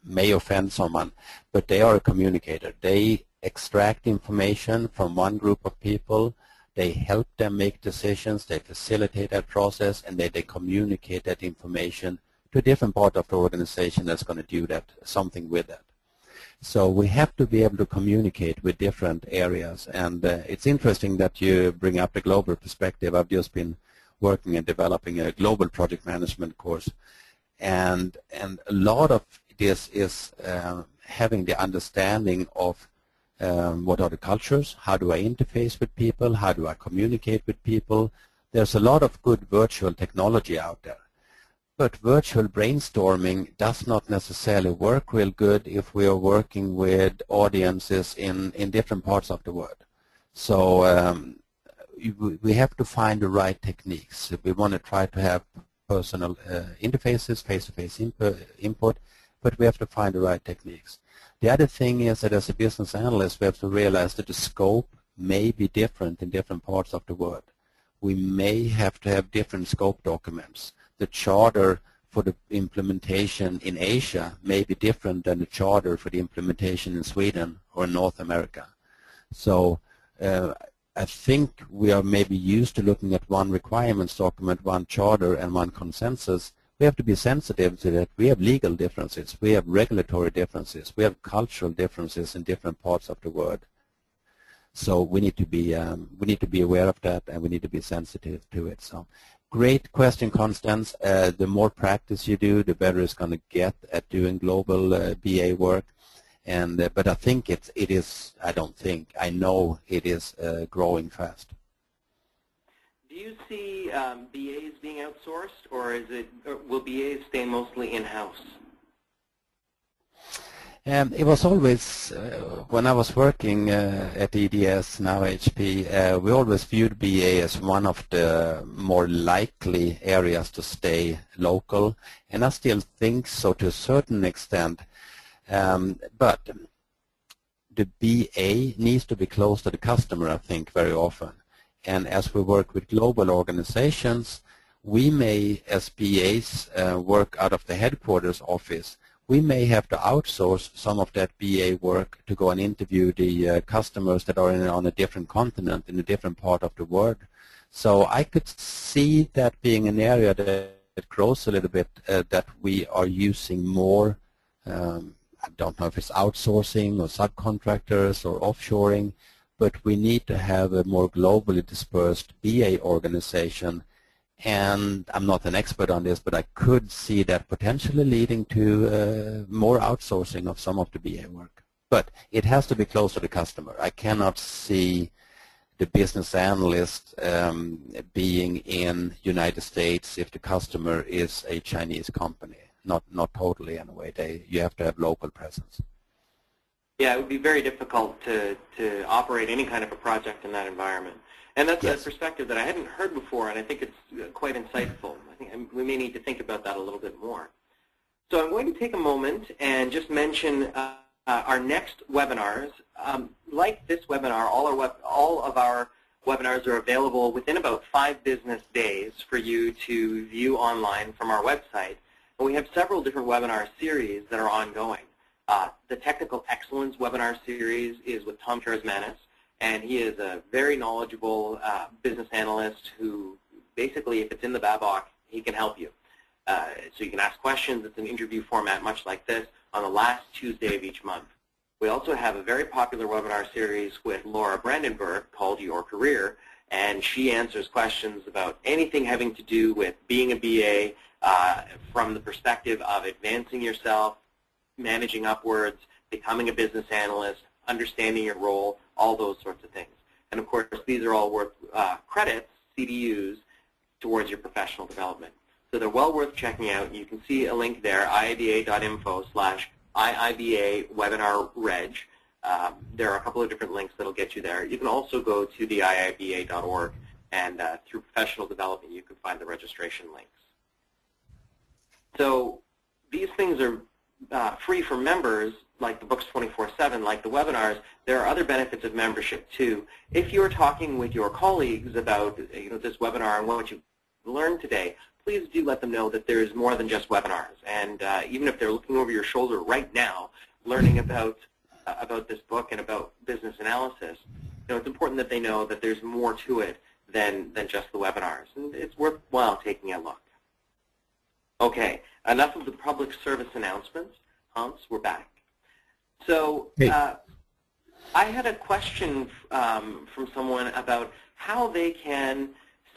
S2: may offend someone, but they are a communicator. They extract information from one group of people, they help them make decisions, they facilitate that process, and they, they communicate that information to a different part of the organization that's going to do that, something with that. So we have to be able to communicate with different areas. And uh, it's interesting that you bring up the global perspective. I've just been working and developing a global project management course. And, and a lot of this is uh, having the understanding of um, what are the cultures, how do I interface with people, how do I communicate with people. There's a lot of good virtual technology out there. But virtual brainstorming does not necessarily work real good if we are working with audiences in, in different parts of the world. So um, we have to find the right techniques. We want to try to have personal uh, interfaces, face-to-face -face input, but we have to find the right techniques. The other thing is that as a business analyst, we have to realize that the scope may be different in different parts of the world. We may have to have different scope documents the charter for the implementation in Asia may be different than the charter for the implementation in Sweden or North America. So uh, I think we are maybe used to looking at one requirements document, one charter, and one consensus. We have to be sensitive to that. We have legal differences. We have regulatory differences. We have cultural differences in different parts of the world. So we need to be um, we need to be aware of that, and we need to be sensitive to it. So Great question, Constance. Uh, the more practice you do, the better it's going to get at doing global uh, BA work. And uh, but I think it's it is. I don't think I know it is uh, growing fast.
S1: Do you see um, BAs being outsourced, or is it or will BAs stay mostly in house?
S2: Um, it was always, uh, when I was working uh, at EDS, now HP, uh, we always viewed BA as one of the more likely areas to stay local, and I still think so to a certain extent. Um, but the BA needs to be close to the customer, I think, very often. And as we work with global organizations, we may, as BAs, uh, work out of the headquarters office, we may have to outsource some of that BA work to go and interview the uh, customers that are in, on a different continent, in a different part of the world. So I could see that being an area that, that grows a little bit, uh, that we are using more, um, I don't know if it's outsourcing or subcontractors or offshoring, but we need to have a more globally dispersed BA organization and I'm not an expert on this, but I could see that potentially leading to uh, more outsourcing of some of the BA work. But it has to be close to the customer. I cannot see the business analyst um, being in United States if the customer is a Chinese company. Not not totally anyway. They you have to have local presence.
S1: Yeah, it would be very difficult to to operate any kind of a project in that environment. And that's yes. a perspective that I hadn't heard before, and I think it's uh, quite insightful. I think we may need to think about that a little bit more. So I'm going to take a moment and just mention uh, uh, our next webinars. Um, like this webinar, all, our web, all of our webinars are available within about five business days for you to view online from our website. And we have several different webinar series that are ongoing. Uh, the Technical Excellence webinar series is with Tom Karasmanis and he is a very knowledgeable uh, business analyst who basically, if it's in the Babok, he can help you. Uh, so you can ask questions. It's an interview format much like this on the last Tuesday of each month. We also have a very popular webinar series with Laura Brandenburg called Your Career, and she answers questions about anything having to do with being a BA uh, from the perspective of advancing yourself, managing upwards, becoming a business analyst, understanding your role, all those sorts of things. And of course, these are all worth uh, credits, CDUs, towards your professional development. So they're well worth checking out. You can see a link there, iiba.info slash IIBA webinar reg. Um, there are a couple of different links that will get you there. You can also go to the IIBA.org, and uh, through professional development, you can find the registration links. So these things are uh, free for members, like the books 24-7, like the webinars. There are other benefits of membership too. If you're talking with your colleagues about you know, this webinar and what you learned today, please do let them know that there's more than just webinars. And uh, even if they're looking over your shoulder right now, learning about uh, about this book and about business analysis, you know, it's important that they know that there's more to it than than just the webinars, and it's worthwhile taking a look. Okay, enough of the public service announcements. Hans, we're back. So uh, I had a question um, from someone about how they can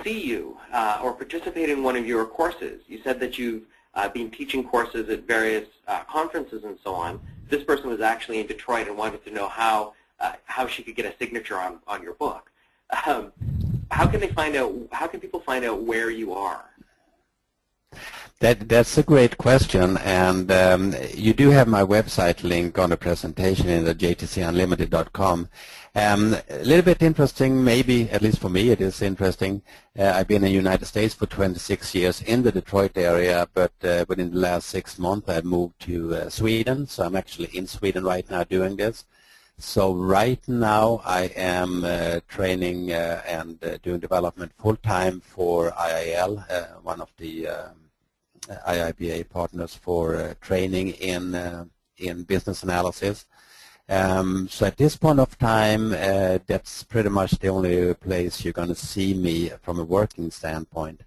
S1: see you uh, or participate in one of your courses. You said that you've uh, been teaching courses at various uh, conferences and so on. This person was actually in Detroit and wanted to know how uh, how she could get a signature on, on your book. Um, how can they find out? How can people find out where you are?
S2: That, that's a great question, and um, you do have my website link on the presentation in the jtcunlimited.com. Um, a little bit interesting, maybe, at least for me it is interesting. Uh, I've been in the United States for 26 years in the Detroit area, but uh, within the last six months I moved to uh, Sweden, so I'm actually in Sweden right now doing this. So right now I am uh, training uh, and uh, doing development full-time for IIL, one of the um, IIBA partners for uh, training in uh, in business analysis. Um, so at this point of time, uh, that's pretty much the only place you're going to see me from a working standpoint.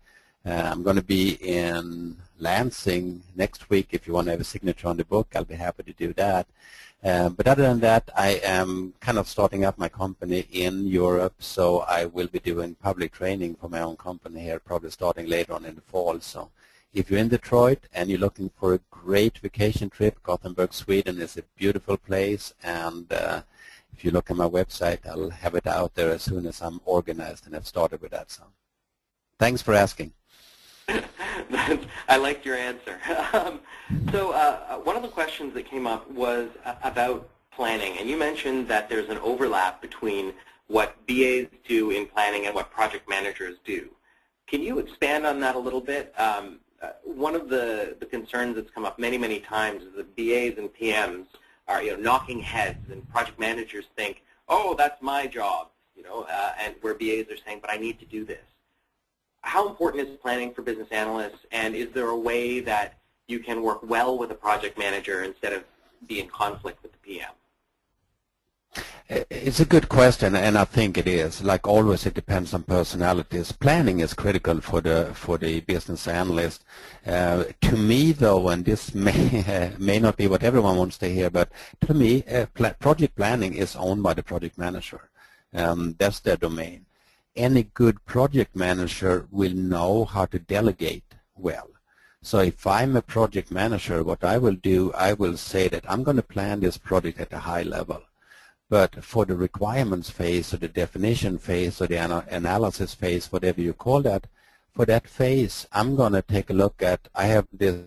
S2: Uh, I'm going to be in Lansing next week. If you want to have a signature on the book, I'll be happy to do that. Uh, but other than that, I am kind of starting up my company in Europe, so I will be doing public training for my own company here, probably starting later on in the fall. So if you're in Detroit and you're looking for a great vacation trip, Gothenburg, Sweden is a beautiful place. And uh, if you look at my website, I'll have it out there as soon as I'm organized and have started with that. So thanks for asking. <laughs>
S1: I liked your answer. Um, <laughs> so uh, one of the questions that came up was about planning. And you mentioned that there's an overlap between what BAs do in planning and what project managers do. Can you expand on that a little bit? Um, uh, one of the, the concerns that's come up many, many times is that BAs and PMs are you know, knocking heads, and project managers think, oh, that's my job, you know, uh, and where BAs are saying, but I need to do this. How important is planning for business analysts, and is there a way that you can work well with a project manager instead of be in conflict with the PM?
S2: It's a good question, and I think it is. Like always, it depends on personalities. Planning is critical for the for the business analyst. Uh, to me, though, and this <laughs> may may not be what everyone wants to hear, but to me, uh, pl project planning is owned by the project manager. Um, that's their domain. Any good project manager will know how to delegate well. So if I'm a project manager, what I will do, I will say that I'm going to plan this project at a high level. But for the requirements phase or the definition phase or the ana analysis phase, whatever you call that, for that phase, I'm going to take a look at, I have this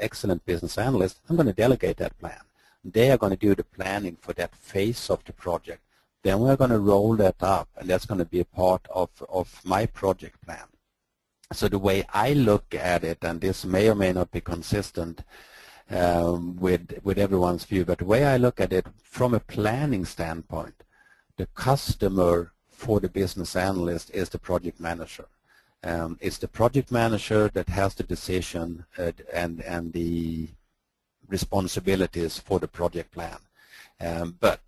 S2: excellent business analyst, I'm going to delegate that plan. They are going to do the planning for that phase of the project. Then we're going to roll that up, and that's going to be a part of, of my project plan. So the way I look at it, and this may or may not be consistent, um, with with everyone's view. But the way I look at it from a planning standpoint, the customer for the business analyst is the project manager. Um, it's the project manager that has the decision uh, and and the responsibilities for the project plan. Um, but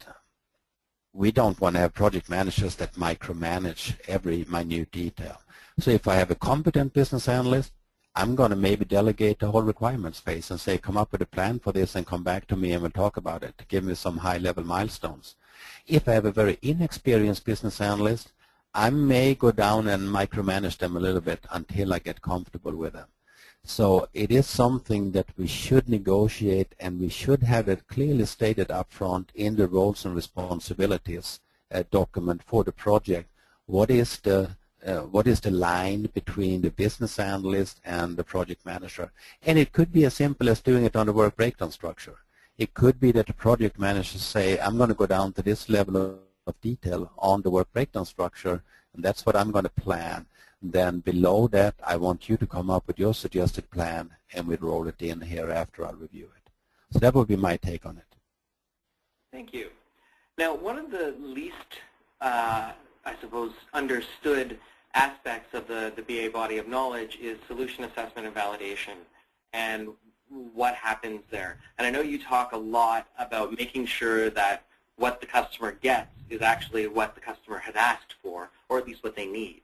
S2: we don't want to have project managers that micromanage every minute detail. So if I have a competent business analyst, I'm going to maybe delegate the whole requirements phase and say, come up with a plan for this and come back to me and we'll talk about it. Give me some high-level milestones. If I have a very inexperienced business analyst, I may go down and micromanage them a little bit until I get comfortable with them. So it is something that we should negotiate and we should have it clearly stated up front in the roles and responsibilities uh, document for the project. What is the uh, what is the line between the business analyst and the project manager. And it could be as simple as doing it on the work breakdown structure. It could be that the project manager say, I'm going to go down to this level of detail on the work breakdown structure And that's what I'm going to plan. Then below that, I want you to come up with your suggested plan, and we'll roll it in here after I review it. So that would be my take on it.
S1: Thank you. Now, one of the least, uh, I suppose, understood aspects of the, the BA body of knowledge is solution assessment and validation and what happens there. And I know you talk a lot about making sure that what the customer gets is actually what the customer has asked for, or at least what they need.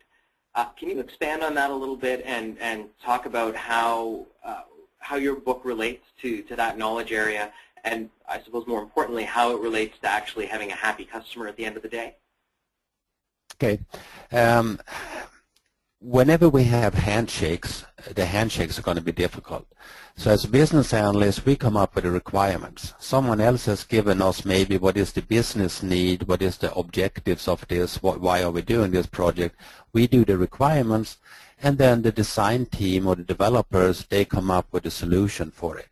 S1: Uh, can you expand on that a little bit and, and talk about how, uh, how your book relates to, to that knowledge area and I suppose more importantly, how it relates to actually having a happy customer at the end of the day?
S2: Okay. Um, whenever we have handshakes, the handshakes are going to be difficult. So as business analysts, we come up with the requirements. Someone else has given us maybe what is the business need, what is the objectives of this, what, why are we doing this project. We do the requirements, and then the design team or the developers, they come up with a solution for it.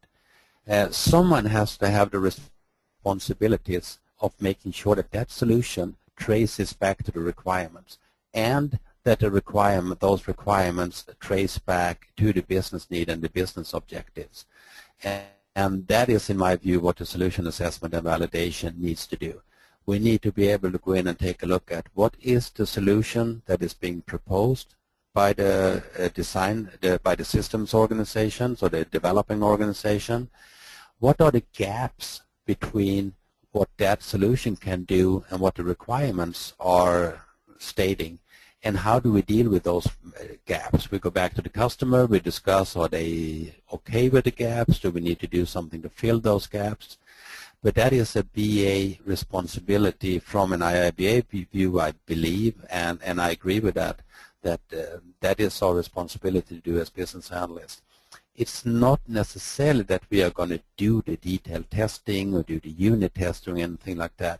S2: Uh, someone has to have the responsibilities of making sure that that solution traces back to the requirements and that the requirement, those requirements trace back to the business need and the business objectives. And, and that is, in my view, what the solution assessment and validation needs to do. We need to be able to go in and take a look at what is the solution that is being proposed by the uh, design, the, by the systems organization, so the developing organization. What are the gaps between what that solution can do and what the requirements are stating? and how do we deal with those uh, gaps? We go back to the customer, we discuss are they okay with the gaps, do we need to do something to fill those gaps? But that is a BA responsibility from an IIBA view, I believe, and, and I agree with that, that uh, that is our responsibility to do as business analysts. It's not necessarily that we are going to do the detailed testing or do the unit testing or anything like that,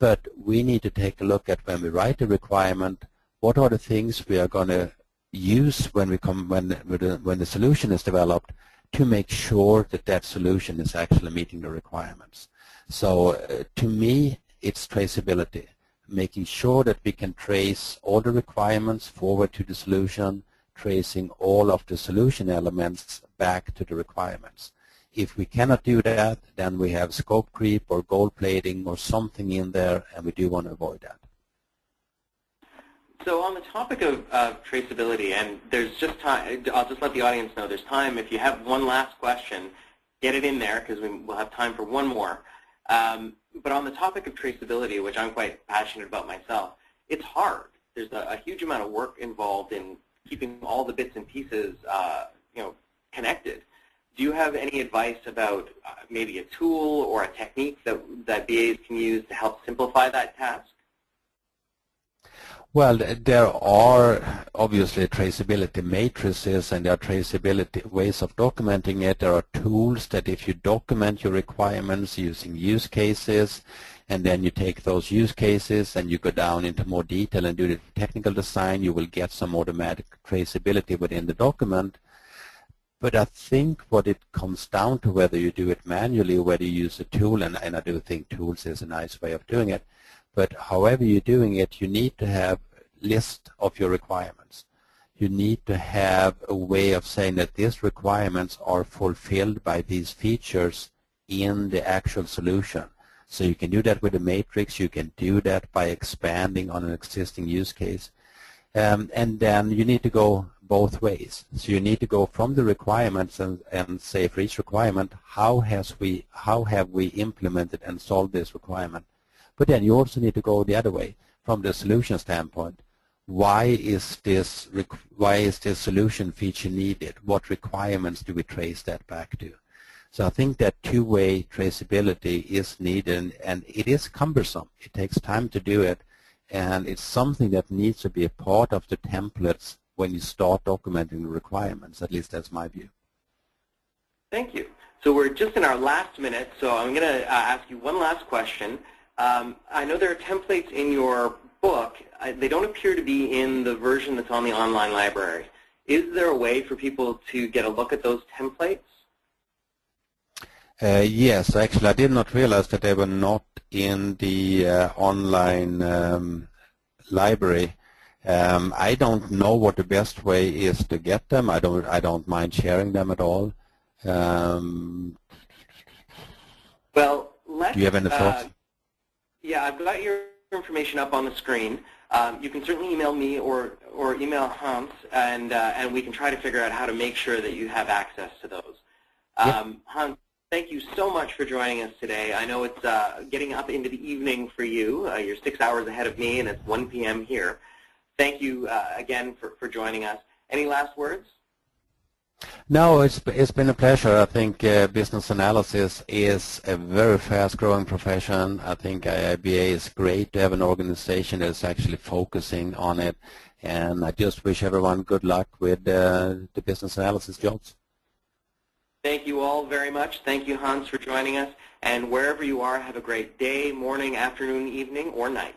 S2: but we need to take a look at when we write a requirement, what are the things we are going to use when we come when when the solution is developed to make sure that that solution is actually meeting the requirements. So uh, to me, it's traceability, making sure that we can trace all the requirements forward to the solution, tracing all of the solution elements back to the requirements. If we cannot do that, then we have scope creep or gold plating or something in there, and we do want to avoid that.
S1: So on the topic of uh, traceability, and there's just time, I'll just let the audience know there's time. If you have one last question, get it in there because we will have time for one more. Um, but on the topic of traceability, which I'm quite passionate about myself, it's hard. There's a, a huge amount of work involved in keeping all the bits and pieces, uh, you know, connected. Do you have any advice about uh, maybe a tool or a technique that, that BAs can use to help simplify that task?
S2: Well, there are obviously traceability matrices and there are traceability ways of documenting it. There are tools that if you document your requirements using use cases and then you take those use cases and you go down into more detail and do the technical design, you will get some automatic traceability within the document. But I think what it comes down to whether you do it manually or whether you use a tool, and, and I do think tools is a nice way of doing it, but however you're doing it, you need to have list of your requirements. You need to have a way of saying that these requirements are fulfilled by these features in the actual solution. So you can do that with a matrix. You can do that by expanding on an existing use case. Um, and then you need to go both ways. So you need to go from the requirements and, and say for each requirement, how has we how have we implemented and solved this requirement? But then you also need to go the other way from the solution standpoint. Why is this why is this solution feature needed? What requirements do we trace that back to? So I think that two-way traceability is needed, and it is cumbersome. It takes time to do it, and it's something that needs to be a part of the templates when you start documenting the requirements. At least that's my view.
S1: Thank you. So we're just in our last minute, so I'm going to uh, ask you one last question. Um, I know there are templates in your book. I, they don't appear to be in the version that's on the online library. Is there a way for people to get a look at those templates?
S2: Uh, yes, actually, I did not realize that they were not in the uh, online um, library. Um, I don't know what the best way is to get them. I don't. I don't mind sharing them at all. Um,
S1: well, let's.
S2: Do you have any thoughts? Uh,
S1: yeah, I've got your information up on the screen. Um, you can certainly email me or or email Hans, and uh, and we can try to figure out how to make sure that you have access to those. Um, Hans, thank you so much for joining us today. I know it's uh, getting up into the evening for you. Uh, you're six hours ahead of me, and it's 1 p.m. here. Thank you uh, again for, for joining us. Any last words?
S2: No, it's it's been a pleasure. I think uh, business analysis is a very fast-growing profession. I think IIBA is great to have an organization that's actually focusing on it, and I just wish everyone good luck with uh, the business analysis jobs.
S1: Thank you all very much. Thank you, Hans, for joining us. And wherever you are, have a great day, morning, afternoon, evening, or night.